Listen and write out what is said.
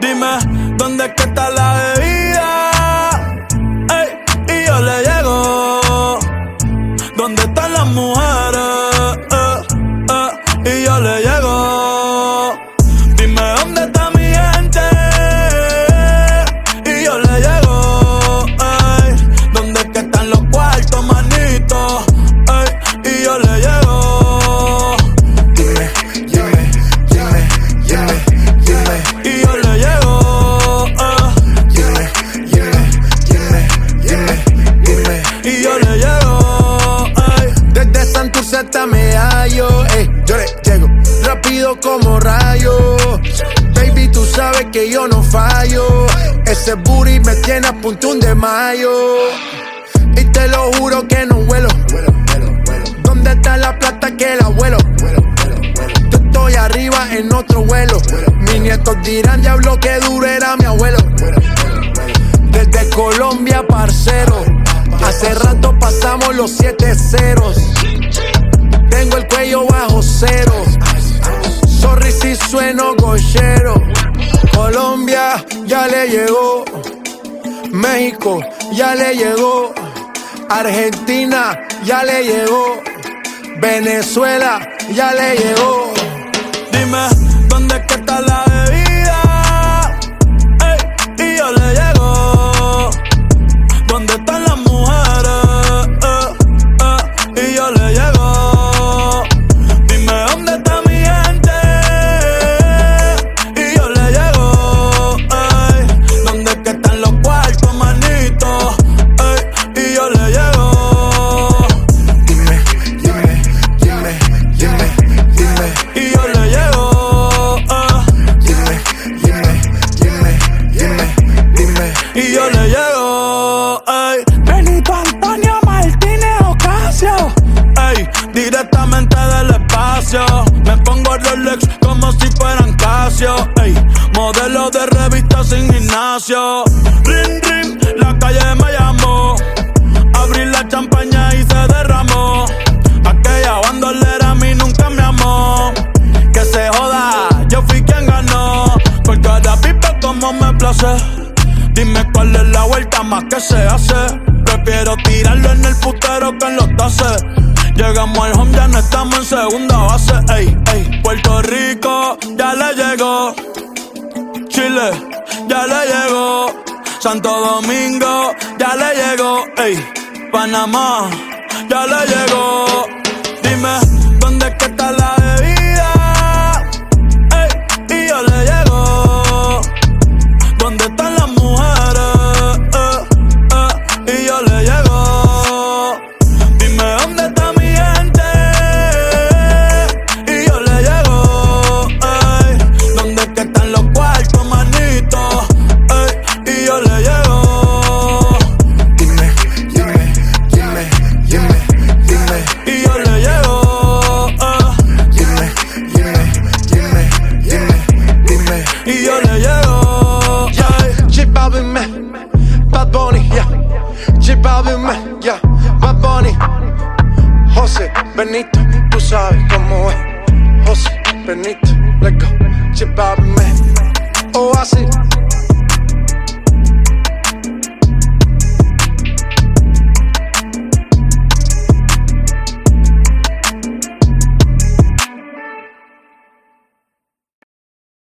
Dime, ¿dónde que está la bebida? Ey. Y yo le llego. ¿Dónde están las mujeres? Y yo le llego. Baby, tú sabes que yo no fallo. Ese booty me tiene a punto un demayo. Y te lo juro que no vuelo. ¿Dónde está la plata que la vuelo? Yo estoy arriba en otro vuelo. Mis nietos dirán, diablo, que duro era mi abuelo. Desde Colombia, parcero. Hace rato pasamos los siete ceros. Tengo el cuello bajo cero. Colombia ya le llegó. México ya le llegó. Argentina ya le llegó. Venezuela ya le llegó. Dime, y yo le llego. Ey. Benito Antonio Martínez Ocasio. Ey, directamente del espacio. Me pongo Rolex como si fueran Casio. Ey, modelo de revista sin gimnasio. Ring, ring, la calle Dime cuál es la vuelta más que se hace. Prefiero tirarlo en el putero que en los tases. Llegamos al home, ya no estamos en segunda base. Ey, ey. Puerto Rico, ya le llegó. Chile, ya le llegó. Santo Domingo, ya le llegó. Ey, Panamá, ya le llegó. Dime, ¿dónde es que está Balvin, man, yeah. Bad Bunny. José Benito, tú sabes cómo es. José Benito, let's go. Balvin, man. Oasis.